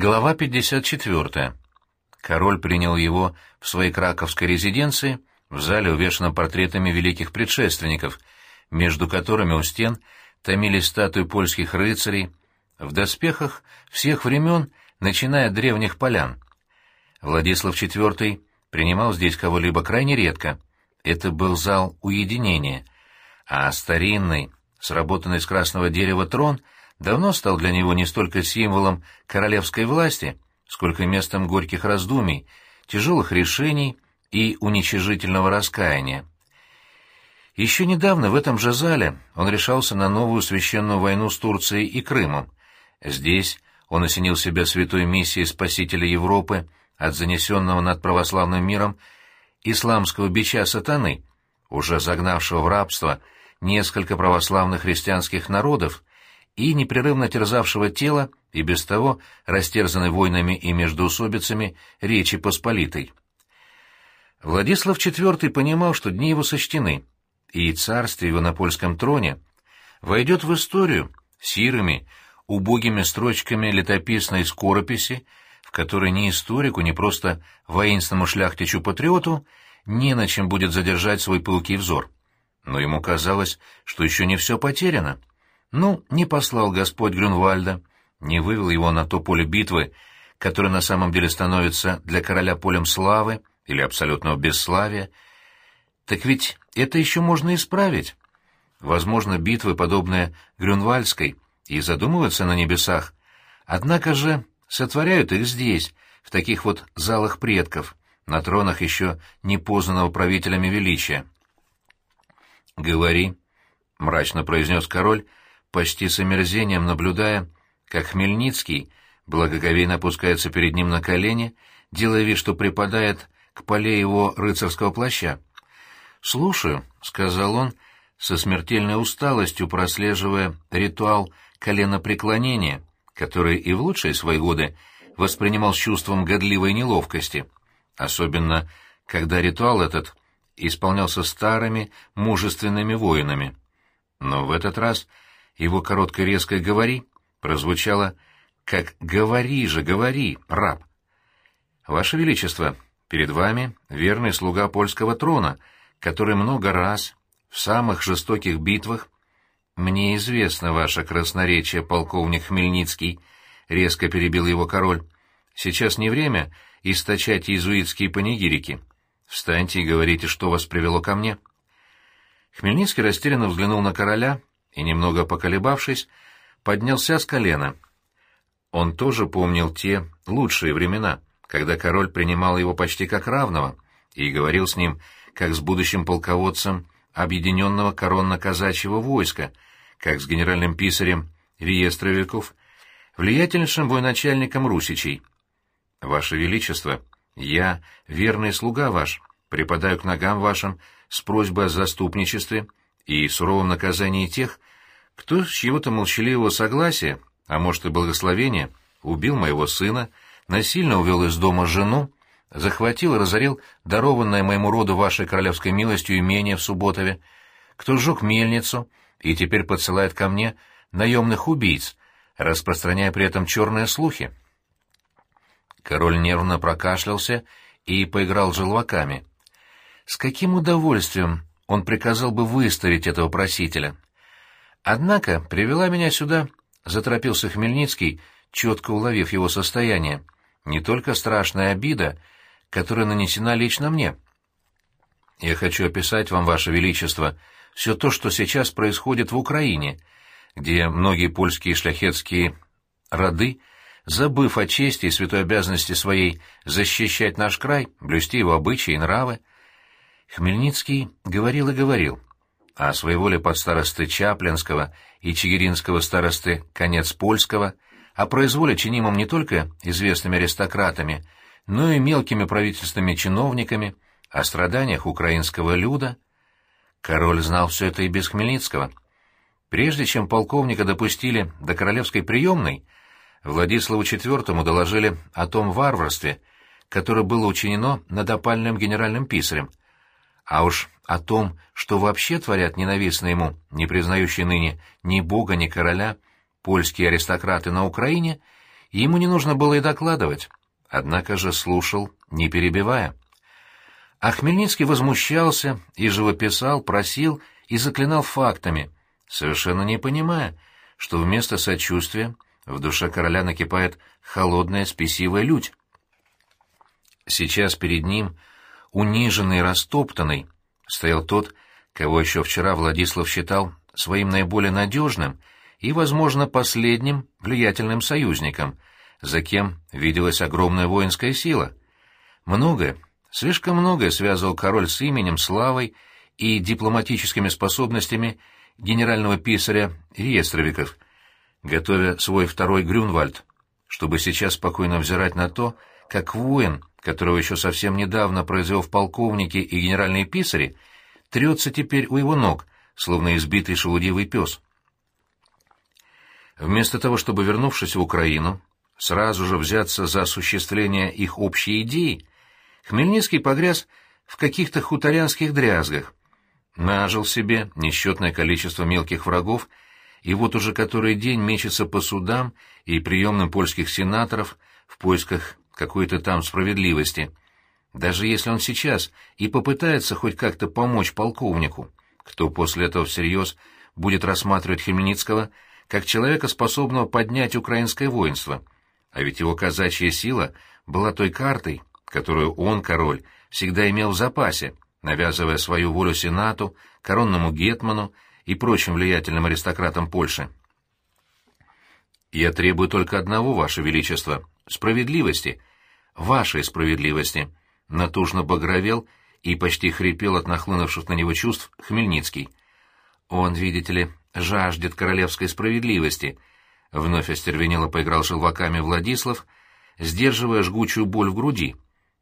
Глава 54. Король принял его в своей краковской резиденции, в зале, увешанном портретами великих предшественников, между которыми у стен томились статуи польских рыцарей, в доспехах всех времен, начиная от древних полян. Владислав IV принимал здесь кого-либо крайне редко. Это был зал уединения, а старинный, сработанный из красного дерева трон — давно стал для него не столько символом королевской власти, сколько местом горьких раздумий, тяжелых решений и уничижительного раскаяния. Еще недавно в этом же зале он решался на новую священную войну с Турцией и Крымом. Здесь он осенил себя святой миссией спасителя Европы от занесенного над православным миром исламского бича сатаны, уже загнавшего в рабство несколько православных христианских народов и непрерывно терзавшего тело и без того растерзанной войнами и междоусобицами Речи Посполитой. Владислав IV понимал, что дни его сочтены, и царствие его на польском троне войдет в историю сирыми, убогими строчками летописной скорописи, в которой ни историку, ни просто воинственному шляхтичу-патриоту не на чем будет задержать свой пылкий взор. Но ему казалось, что еще не все потеряно. Ну, не послал Господь Грюнвальда, не вывел его на то поле битвы, которое на самом деле становится для короля полем славы или абсолютного бесславия. Так ведь это еще можно исправить. Возможно, битвы, подобные Грюнвальдской, и задумываются на небесах, однако же сотворяют их здесь, в таких вот залах предков, на тронах еще не познанного правителями величия. «Говори», — мрачно произнес король, почти с омерзением наблюдая, как Хмельницкий благоговейно опускается перед ним на колени, делая вид, что припадает к поле его рыцарского плаща. «Слушаю», — сказал он, со смертельной усталостью прослеживая ритуал коленопреклонения, который и в лучшие свои годы воспринимал с чувством годливой неловкости, особенно когда ритуал этот исполнялся старыми, мужественными воинами. Но в этот раз его короткое резкое «говори» прозвучало как «говори же, говори, раб». «Ваше Величество, перед вами верный слуга польского трона, который много раз в самых жестоких битвах «Мне известно ваше красноречие, полковник Хмельницкий», — резко перебил его король. «Сейчас не время источать иезуитские панигирики. Встаньте и говорите, что вас привело ко мне». Хмельницкий растерянно взглянул на короля и, немного поколебавшись, поднялся с колена. Он тоже помнил те лучшие времена, когда король принимал его почти как равного и говорил с ним, как с будущим полководцем объединенного коронно-казачьего войска, как с генеральным писарем реестровиков, влиятельнейшим военачальником русичей. «Ваше Величество, я, верный слуга ваш, припадаю к ногам вашим с просьбой о заступничестве и суровом наказании тех, кто с чьего-то молчаливого согласия, а может и благословения, убил моего сына, насильно увел из дома жену, захватил и разорил дарованное моему роду вашей королевской милостью имение в Субботове, кто сжег мельницу и теперь подсылает ко мне наемных убийц, распространяя при этом черные слухи. Король нервно прокашлялся и поиграл желваками. С каким удовольствием он приказал бы выставить этого просителя. Однако привела меня сюда, заторопился Хмельницкий, четко уловив его состояние, не только страшная обида, которая нанесена лично мне. Я хочу описать вам, Ваше Величество, все то, что сейчас происходит в Украине, где многие польские шляхетские роды, забыв о чести и святой обязанности своей защищать наш край, блюсти его обычаи и нравы, Хмельницкий говорил и говорил, а своеволе под старосты Чаплинского и Чигиринского старосты Конец Польского, о произволе чинимом не только известными аристократами, но и мелкими правительственными чиновниками, о страданиях украинского люда. Король знал все это и без Хмельницкого. Прежде чем полковника допустили до королевской приемной, Владиславу IV доложили о том варварстве, которое было учинено над опальным генеральным писарем, а уж о том, что вообще творят ненавистные ему, не признающие ныне ни бога, ни короля, польские аристократы на Украине, ему не нужно было и докладывать, однако же слушал, не перебивая. А Хмельницкий возмущался и живописал, просил и заклинал фактами, совершенно не понимая, что вместо сочувствия в душе короля накипает холодная спесивая лють. Сейчас перед ним, униженный и растоптанный, стоял тот, кого еще вчера Владислав считал своим наиболее надежным и, возможно, последним влиятельным союзником, за кем виделась огромная воинская сила. Многое, слишком многое связывал король с именем, славой и дипломатическими способностями генерального писаря Риестровиков, готовя свой второй Грюнвальд, чтобы сейчас спокойно взирать на то, как воин, которого еще совсем недавно произвел в полковнике и генеральные писари, трется теперь у его ног, словно избитый шелудивый пес. Вместо того, чтобы, вернувшись в Украину, сразу же взяться за осуществление их общей идеи, Хмельницкий погряз в каких-то хуторянских дрязгах, нажил себе несчетное количество мелких врагов и вот уже который день мечется по судам и приемным польских сенаторов в поисках какой-то там справедливости. Даже если он сейчас и попытается хоть как-то помочь полковнику, кто после этого всерьез будет рассматривать Хмельницкого как человека, способного поднять украинское воинство. А ведь его казачья сила была той картой, которую он, король, всегда имел в запасе, навязывая свою волю Сенату, коронному гетману и прочим влиятельным аристократам Польши. «Я требую только одного, Ваше Величество — справедливости, вашей справедливости», — натужно багровел и почти хрипел от нахлынувших на него чувств Хмельницкий. «Он, видите ли, жаждет королевской справедливости», — вновь остервенело поиграл желваками Владислав, сдерживая жгучую боль в груди,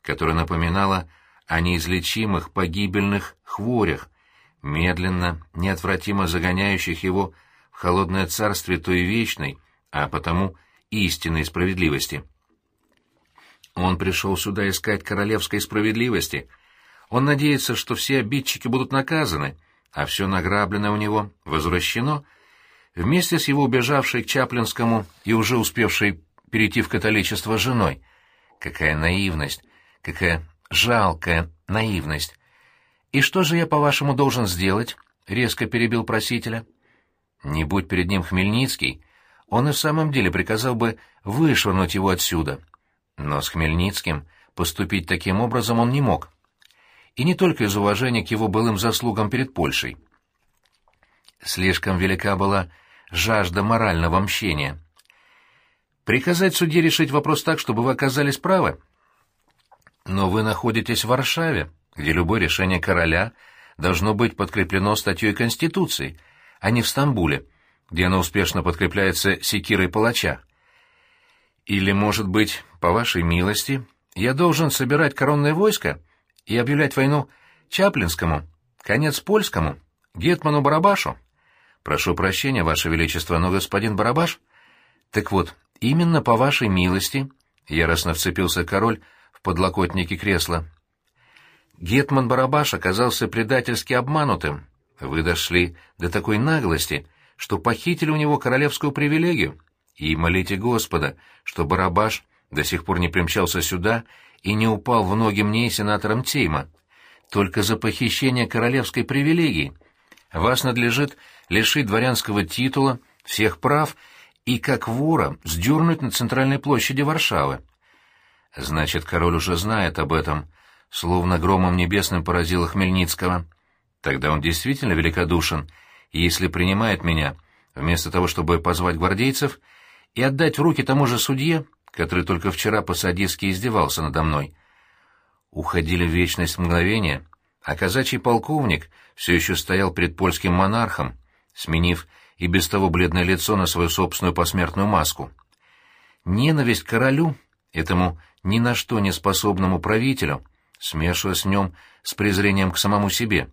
которая напоминала о неизлечимых погибельных хворях, медленно, неотвратимо загоняющих его в холодное царствие той вечной, а потому истинной справедливости. Он пришел сюда искать королевской справедливости. Он надеется, что все обидчики будут наказаны, а все награбленное у него возвращено, вместе с его убежавшей к Чаплинскому и уже успевшей перейти в католичество женой. Какая наивность, какая жалкая наивность. «И что же я, по-вашему, должен сделать?» — резко перебил просителя. «Не будь перед ним Хмельницкий, он и в самом деле приказал бы вышвырнуть его отсюда. Но с Хмельницким поступить таким образом он не мог. И не только из уважения к его былым заслугам перед Польшей. Слишком велика была жажда морального мщения. Приказать судье решить вопрос так, чтобы вы оказались правы. Но вы находитесь в Варшаве, где любое решение короля должно быть подкреплено статьей Конституции, а не в Стамбуле, где оно успешно подкрепляется секирой палача. Или, может быть, по вашей милости, я должен собирать коронное войско и объявлять войну Чаплинскому, конец польскому, гетману Барабашу? Прошу прощения, ваше величество, но господин Барабаш... Так вот, именно по вашей милости, — яростно вцепился король в подлокотники кресла, — Гетман Барабаш оказался предательски обманутым. Вы дошли до такой наглости, что похитили у него королевскую привилегию. И молите Господа, что Барабаш до сих пор не примчался сюда и не упал в ноги мне и сенаторам Тейма. Только за похищение королевской привилегии. Вас надлежит лишить дворянского титула, всех прав и, как вора, сдернуть на центральной площади Варшавы. Значит, король уже знает об этом, словно громом небесным поразило Хмельницкого. Тогда он действительно великодушен, и если принимает меня, вместо того, чтобы позвать гвардейцев и отдать в руки тому же судье, который только вчера по-садистски издевался надо мной. Уходили в вечность мгновения, а казачий полковник все еще стоял перед польским монархом, сменив и без того бледное лицо на свою собственную посмертную маску. Ненависть к королю, этому ни на что не способному правителю, смешиваясь в нем с презрением к самому себе.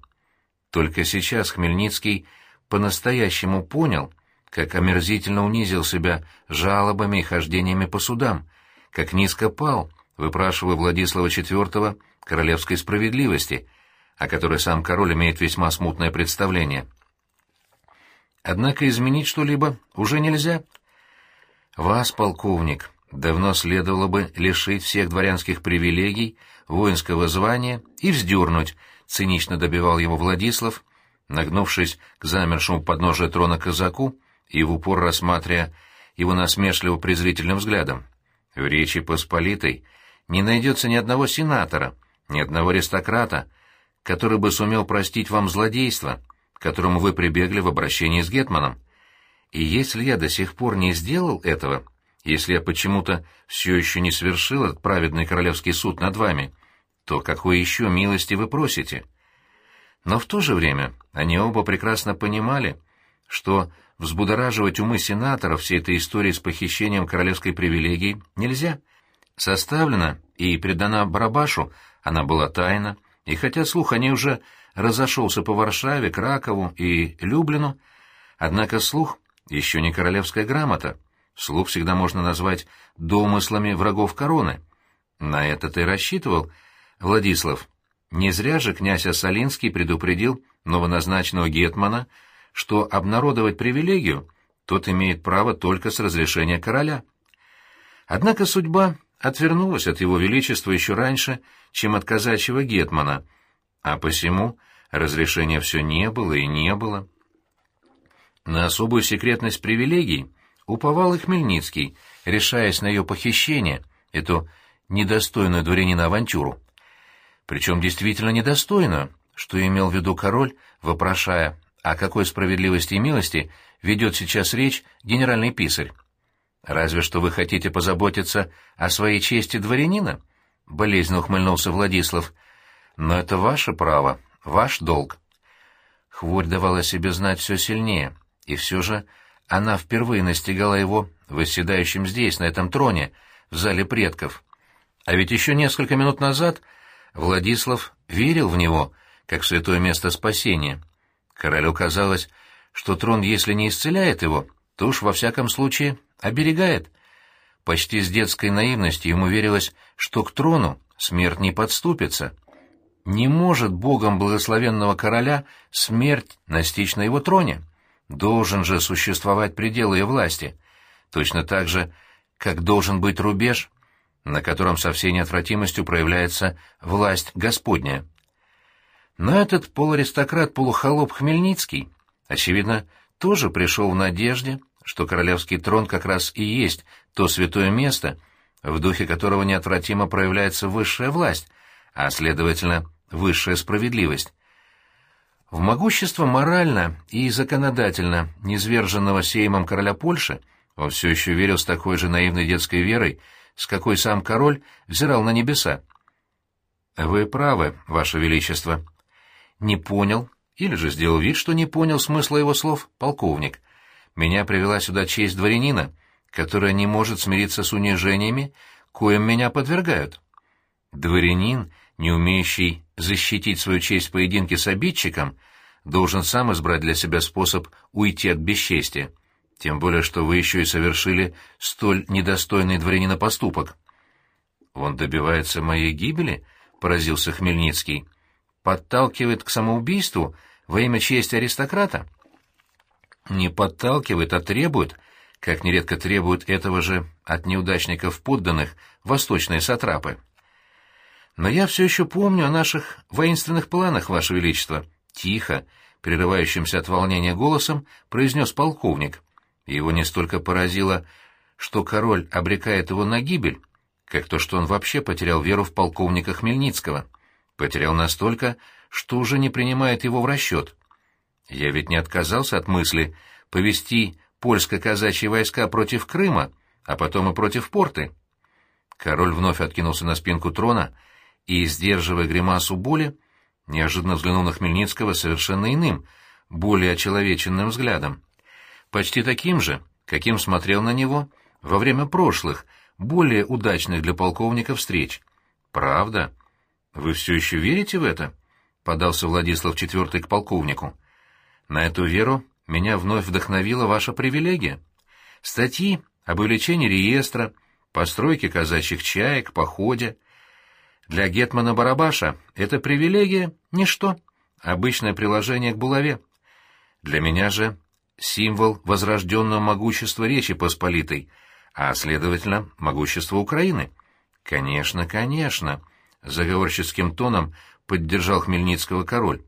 Только сейчас Хмельницкий по-настоящему понял, как омерзительно унизил себя жалобами и хождениями по судам, как низко пал, выпрашивая Владислава IV королевской справедливости, о которой сам король имеет весьма смутное представление. Однако изменить что-либо уже нельзя. Вас, полковник, давно следовало бы лишить всех дворянских привилегий, воинского звания и вздернуть, цинично добивал его Владислав, нагнувшись к замершему подножию трона казаку и в упор рассматривая его насмешливо-презрительным взглядом. В Речи Посполитой не найдется ни одного сенатора, ни одного аристократа, который бы сумел простить вам злодейство, к которому вы прибегли в обращении с Гетманом. И если я до сих пор не сделал этого, если я почему-то все еще не совершил этот праведный королевский суд над вами, то какой еще милости вы просите? Но в то же время они оба прекрасно понимали, что взбудораживать умы сенаторов всей этой истории с похищением королевской привилегии нельзя. Составлена и предана Барабашу она была тайна, и хотя слух о ней уже разошелся по Варшаве, Кракову и Люблину, однако слух еще не королевская грамота. Слух всегда можно назвать домыслами врагов короны. На это ты рассчитывал, Владислав. Не зря же князь Осолинский предупредил новоназначенного гетмана, что обнародовать привилегию тот имеет право только с разрешения короля. Однако судьба отвернулась от его величества еще раньше, чем от казачьего гетмана, а посему разрешения все не было и не было. На особую секретность привилегий уповал и Хмельницкий, решаясь на ее похищение, эту недостойную дворянина авантюру. Причем действительно недостойную, что имел в виду король, вопрошая, о какой справедливости и милости ведет сейчас речь генеральный писарь. «Разве что вы хотите позаботиться о своей чести дворянина?» — болезненно ухмыльнулся Владислав. «Но это ваше право, ваш долг». Хворь давала себе знать все сильнее, и все же она впервые настигала его восседающим здесь, на этом троне, в зале предков. А ведь еще несколько минут назад Владислав верил в него, как в святое место спасения. Королю казалось, что трон, если не исцеляет его, то уж во всяком случае оберегает. Почти с детской наивностью ему верилось, что к трону смерть не подступится. Не может богом благословенного короля смерть настичь на его троне. Должен же существовать предел ее власти. Точно так же, как должен быть рубеж, на котором со всей неотвратимостью проявляется власть Господня. Но этот полуаристократ-полухолоп Хмельницкий, очевидно, тоже пришел в надежде, что королевский трон как раз и есть то святое место, в духе которого неотвратимо проявляется высшая власть, а, следовательно, высшая справедливость. В могущество морально и законодательно низверженного сеймом короля Польши он все еще верил с такой же наивной детской верой, с какой сам король взирал на небеса. «Вы правы, Ваше Величество». «Не понял, или же сделал вид, что не понял смысла его слов, полковник. Меня привела сюда честь дворянина, которая не может смириться с унижениями, коим меня подвергают. Дворянин, не умеющий защитить свою честь в поединке с обидчиком, должен сам избрать для себя способ уйти от бесчестия, тем более что вы еще и совершили столь недостойный дворянина поступок. «Он добивается моей гибели?» — поразился Хмельницкий. «Подталкивает к самоубийству во имя чести аристократа?» «Не подталкивает, а требует», как нередко требуют этого же от неудачников подданных восточные сатрапы. Но я все еще помню о наших воинственных планах, Ваше Величество. Тихо, прерывающимся от волнения голосом, произнес полковник. Его не столько поразило, что король обрекает его на гибель, как то, что он вообще потерял веру в полковника Хмельницкого. Потерял настолько, что уже не принимает его в расчет. Я ведь не отказался от мысли повести польско-казачьи войска против Крыма, а потом и против порты. Король вновь откинулся на спинку трона и, сдерживая гримасу боли, неожиданно взглянул на Хмельницкого совершенно иным, более очеловеченным взглядом. Почти таким же, каким смотрел на него во время прошлых, более удачных для полковника встреч. «Правда? Вы все еще верите в это?» — подался Владислав IV к полковнику. «На эту веру меня вновь вдохновила ваша привилегия. Статьи об увеличении реестра, постройке казачьих чаек, походе — для Гетмана Барабаша это привилегия — ничто, обычное приложение к булаве. Для меня же символ возрожденного могущества Речи Посполитой, а, следовательно, могущество Украины. Конечно, конечно, заговорческим тоном поддержал Хмельницкого король.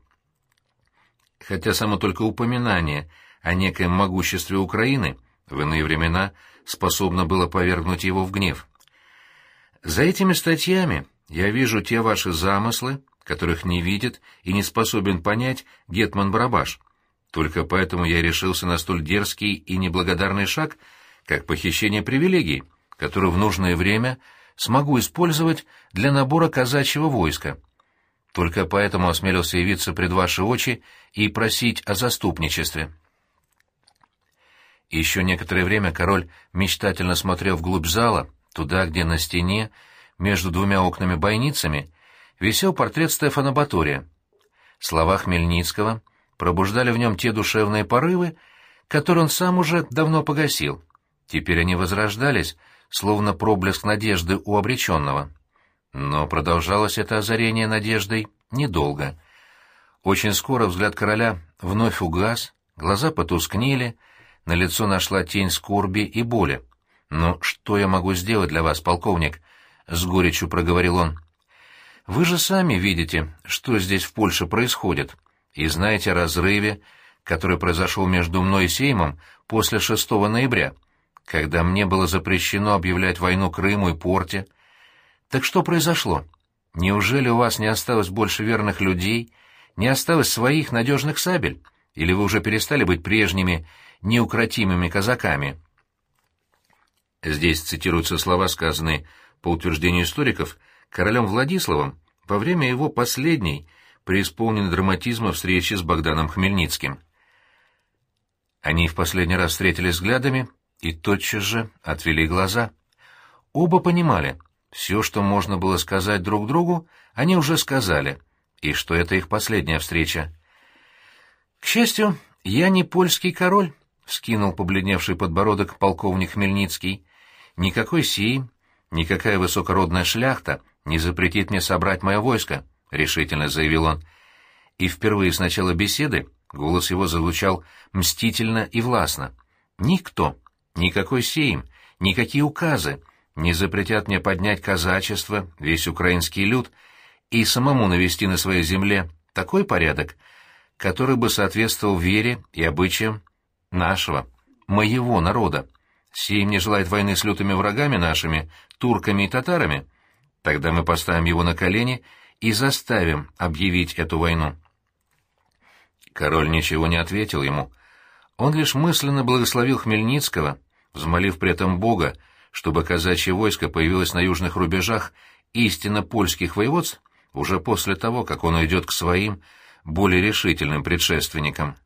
Хотя само только упоминание о некоем могуществе Украины в иные времена способно было повергнуть его в гнев. За этими статьями я вижу те ваши замыслы, которых не видит и не способен понять Гетман Барабаш. Только поэтому я решился на столь дерзкий и неблагодарный шаг, как похищение привилегий, которую в нужное время смогу использовать для набора казачьего войска. Только поэтому осмелился явиться пред ваши очи и просить о заступничестве. Еще некоторое время король мечтательно смотрел вглубь зала, туда, где на стене, между двумя окнами-бойницами, висел портрет Стефана Батория. Слова Хмельницкого пробуждали в нем те душевные порывы, которые он сам уже давно погасил. Теперь они возрождались, словно проблеск надежды у обреченного. Но продолжалось это озарение надеждой недолго. Очень скоро взгляд короля вновь угас, глаза потускнели, на лицо нашла тень скорби и боли. «Но что я могу сделать для вас, полковник?» — с горечью проговорил он. «Вы же сами видите, что здесь в Польше происходит, и знаете о разрыве, который произошел между мной и Сеймом после 6 ноября, когда мне было запрещено объявлять войну Крыму и Порте. Так что произошло? Неужели у вас не осталось больше верных людей, не осталось своих надежных сабель, или вы уже перестали быть прежними неукротимыми казаками?» Здесь цитируются слова, сказанные, по утверждению историков, королем Владиславом во время его последней, преисполненной драматизма встречи с Богданом Хмельницким. Они в последний раз встретились взглядами и тотчас же отвели глаза. Оба понимали, все, что можно было сказать друг другу, они уже сказали, и что это их последняя встреча. К счастью, я не польский король, — вскинул побледневший подбородок полковник Хмельницкий. «Никакой сии, никакая высокородная шляхта не запретит мне собрать мое войско», — решительно заявил он. И впервые с начала беседы голос его звучал мстительно и властно. «Никто, никакой сейм, никакие указы не запретят мне поднять казачество, весь украинский люд, и самому навести на своей земле такой порядок, который бы соответствовал вере и обычаям нашего, моего народа. Сей не желает войны с лютыми врагами нашими, турками и татарами. Тогда мы поставим его на колени и заставим объявить эту войну. Король ничего не ответил ему. Он лишь мысленно благословил Хмельницкого, взмолив при этом Бога, чтобы казачье войско появилось на южных рубежах истинно польских воеводств уже после того, как он уйдет к своим, более решительным предшественникам.